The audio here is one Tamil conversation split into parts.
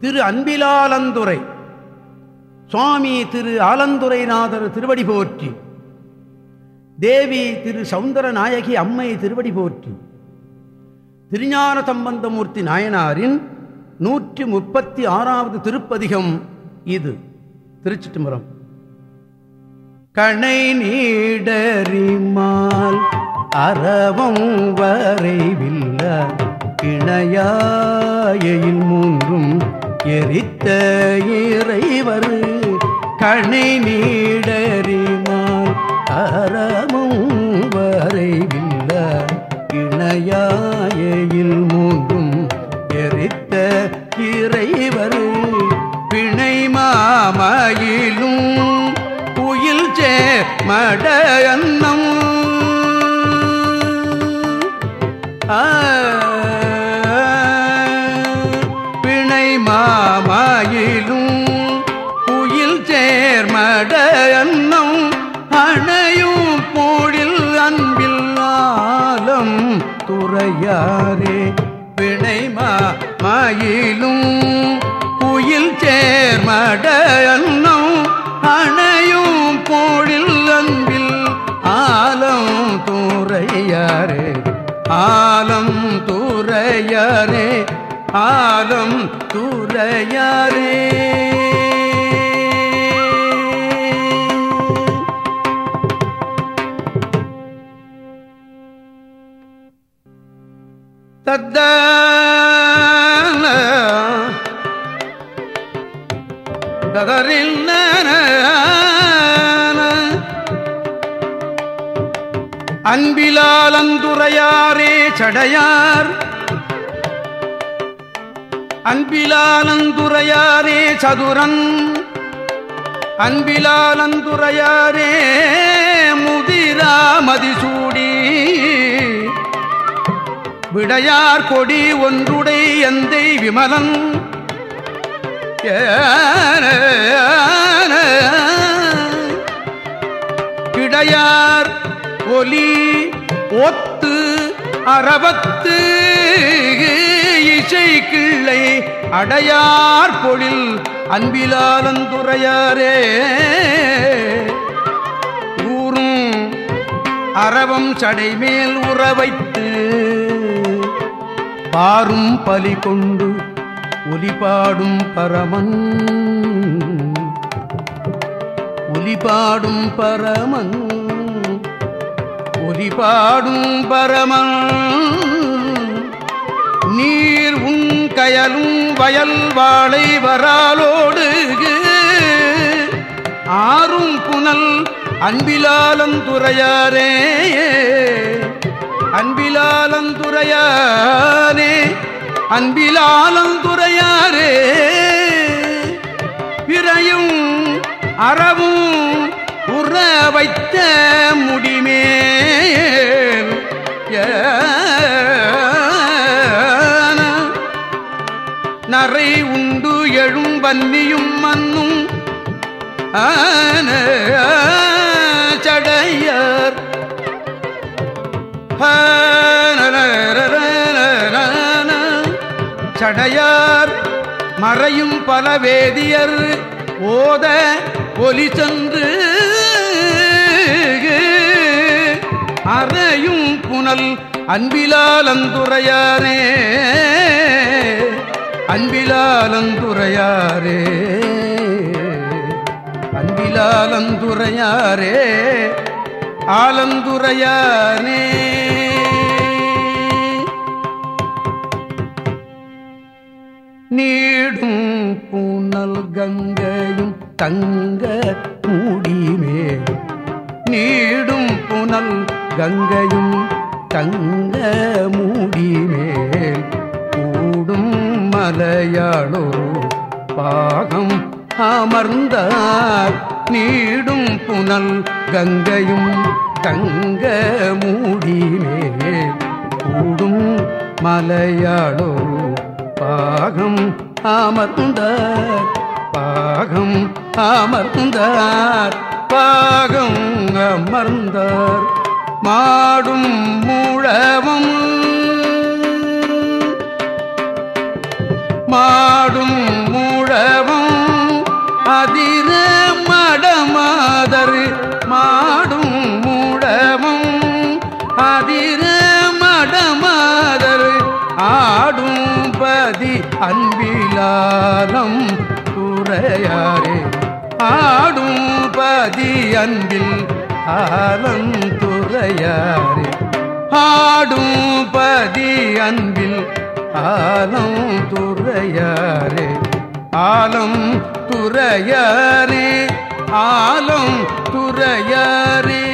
திரு அன்பிலாலந்துரை சுவாமி திரு ஆலந்துரைநாதர் திருவடி போற்றி தேவி திரு சவுந்தர நாயகி அம்மை திருவடி போற்றி திருஞான சம்பந்தமூர்த்தி நாயனாரின் நூற்றி முப்பத்தி ஆறாவது திருப்பதிகம் இது. திருச்சிட்டுமரம் கணை நீடறிமால் அறவம் வரைவில்ல இணையாயில் மூன்றும் எரித்த இறைவர் கணை நீடறிமால் அறமும் வரைவில்ல இணையாயில் மூன்றும் எரித்த இறைவர் பிணை மாமயிலும் குயில் சே மடயன்னம் ஆ துறையாரே வினைமா மாயிலும் குயில் சேர்மட அணையும் போழில் அன்பில் ஆலம் துறையாரே ஆலம் துறையாரே ஆலம் துறையாரே அன்பிலாலந்துரையாரே சடையார். அன்பிலாலந்துரையாரே சதுரன். அன்பிலாலந்துரையாரே முதிரா மதிசூடி விடையார் கொடி ஒன்றுடை எந்தை விமலன். ஏ ஒலி ஒத்து அறவத்து இசை கிள்ளை அடையார் பொழில் அன்பிலாலந்துறையாரே ஊரும் அறவம் சடைமேல் உறவைத்து பாரும் பலி கொண்டு ஒலிபாடும் பரமன். ஒலிபாடும் பரமன். ஒலிபாடும் பரமன். நீர் உன் கயலும் வயல் வாழை வராலோடு ஆறும் புனல் அன்பிலாலந்துறையாரே அன்பிலாலந்துறையாரே அன்பிலாலந்துறையாரே பிறையும் அறவும் உற வைத்த முடிமேல் நரை உண்டு எழும் வன்னியும் மண்ணும் ஆன சடையர். சடையார். மறையும் பல வேதியர் ஓத ஒலி சென்று புனல் அன்பிலாலந்துரையாரே. அன்பிலாலந்துரையாரே. அன்பிலாலந்துரையாரே. ஆலந்துரையானே நீடும் பூனல் கங்கையும் தங்க மூடிமே நீடும் புனல் கங்கையும் தங்க மூடிமேல் கூடும் மலையாளோ பாகம் அமர்ந்தார் நீடும் புனல் கங்கையும் தங்க மூடிமேல் கூடும் மலையாளோ பாகம் அமர்ந்தார் பாகம் அமர்ந்தார் பாகம் அமர்ந்தார். மாடும் மூழவும். மாடும் அதிர மடமாதர் மாடும் மூடமும் அதிர மடமாதர் ஆடும் பதி அன்பிலாலம் துறையாரே. ஆடும் பதி அன்பில் ஆலந்துறையாரே ஆடும் பதி அன்பில் ஆலம் துறையாரே. ஆலம் துறையாரே ஆலம் துறையாரே.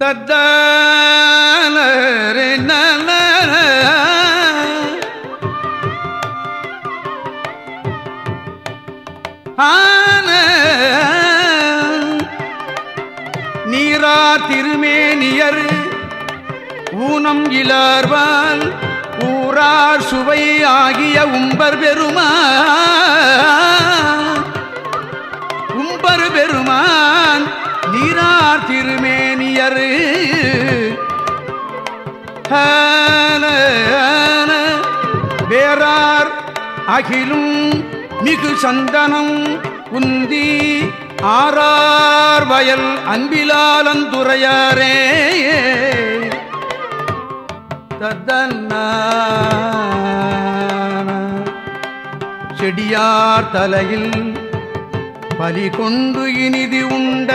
தத்தாலரே ஊனம் இலார்வால் ஊரார் சுவை ஆகிய உம்பர் பெருமான். உம்பர் பெருமான் நீரார் திருமேனியர். வேறார் அகிலும் மிகு சந்தனம் உந்தி ஆறார் வயல் அன்பிலாலந்துறையாரே தத்தன்ன செடியார் தலையில் பலி கொண்டு இனிதி உண்ட.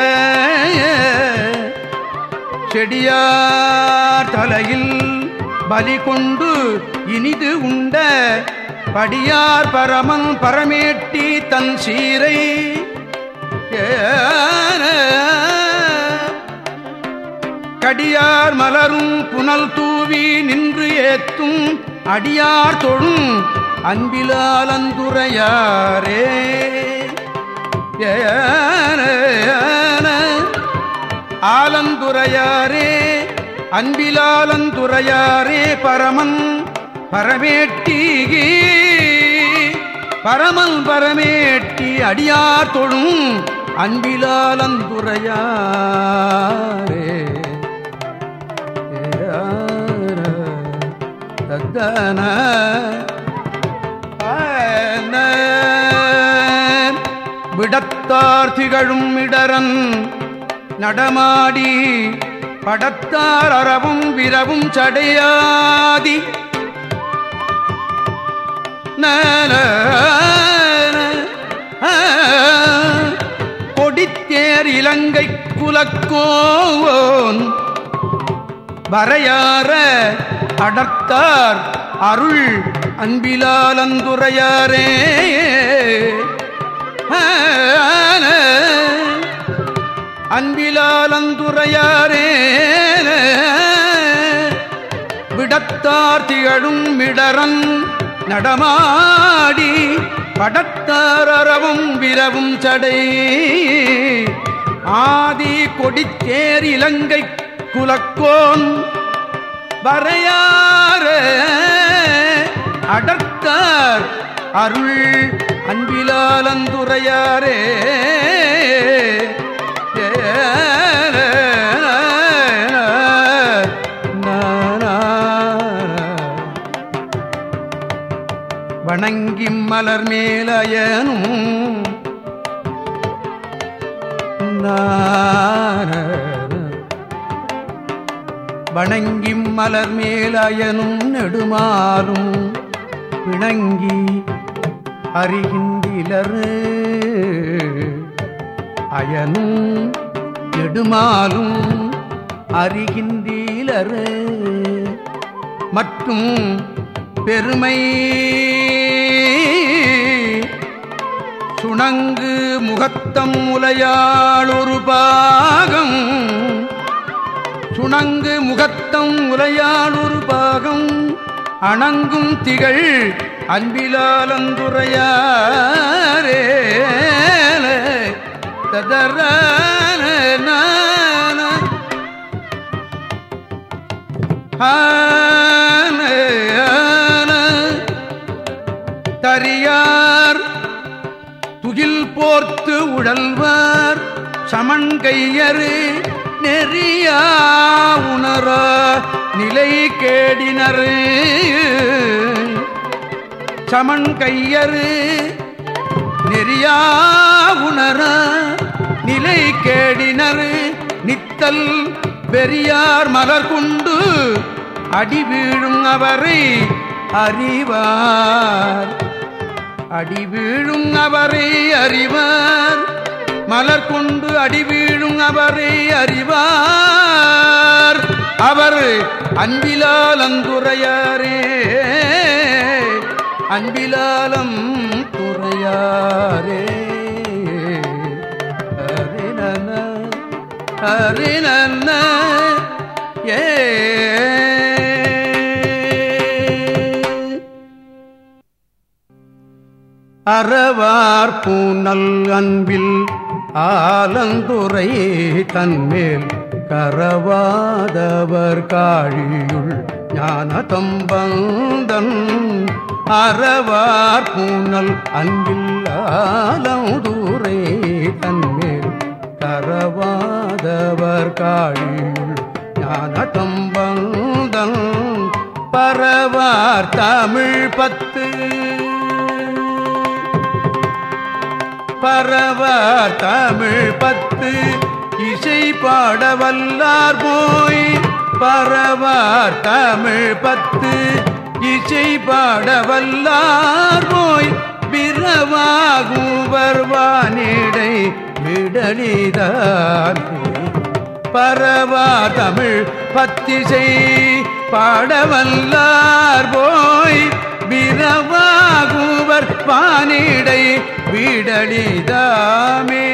செடியார் தலையில் பலி கொண்டு இனிது உண்ட. படியார் பரமன் பரமேட்டி தன் சீரை கடியார் மலரும் புனல் தூ தூவி நின்று ஏத்தும் அடியார் தொழும் அன்பிலால் அந்துரையாரே. ஆலந்துரையாரே அன்பிலாலந்துரையாரே பரமன் பரமேட்டி பரமன் பரமேட்டி அடியார் தொழும் அன்பிலாலந்துரையாரே தத்தன விடத்தார் திகழும் இடரன் நடமாடி படத்தார் அறவும் விரவும் சடையாதி. கொடித்தேர் இலங்கை குலக்கோன் வரையாற அடர்த்தார் அருள் அன்பிலாலந்துரையாரே அன்பிலாலந்துரையாரே விடத்தார் திகழும் மிடரன் நடமாடி படத்தாரவும் விரவும் சடை. ஆதி கொடித்தேர் இலங்கை குலக்கோன் வரையார அடர்த்தார் அருள் அன்பிலாலந்துரையாரே. வணங்கி மலர் மேலயனும் நான் வணங்கி மலர் மேலயனும் நெடுமாறும் பிணங்கி அறிகின்றிலரு அயனும் நெடுமாலும் அறிகின்றீலர் மற்றும் பெருமை சுணங்கு முகத்தம் உலையாள் ஒரு பாகம் சுணங்கு முகத்தம் உலையாள் பாகம் அணங்கும் திகழ் அன்பிலாலந்துரையாரே. ததர தரியார் துகில் போர்த்து உழல்வார் சமண்கையரு நெறியா உணர நிலை கேடினர். சமன் கையரு நெறியா உணர நிலை கேடினர். நித்தல் பெரியார் மலர் கொண்டு அடி வீழும் அவரை அறிவார். அடி வீழும் அவரை அறிவார். மலர் கொண்டு அடிவீழும் அவரை அறிவார். அவர் அன்பிலாலம் துறையாரே அன்பிலாலம் துறையாரே ஹரிநன ஹரிநன ஏ. அறவார் பூனல் அன்பில் ஆலந்துரை தன்மேல் கரவாதவர் காழியுள் ஞான தம்பந்தன் அறவார் பூனல் அன்பில் ஆலந்துரை தன்மேல் கரவாதவர் காழியுள் ஞான தம்பந்தன் பரவார் தமிழ் பத்து பரவார் தமிழ் பத்து. இசை பாடவல்லார் போய் பரவார் தமிழ் பத்து. இசை பாடவல்லார் போய் பிறவாகுவர் வானிடை விடலிதார் பரவா தமிழ் பத்திசை பாடவல்லார் போய் விரவாகுவர் பானிடை வீடழிதாமே.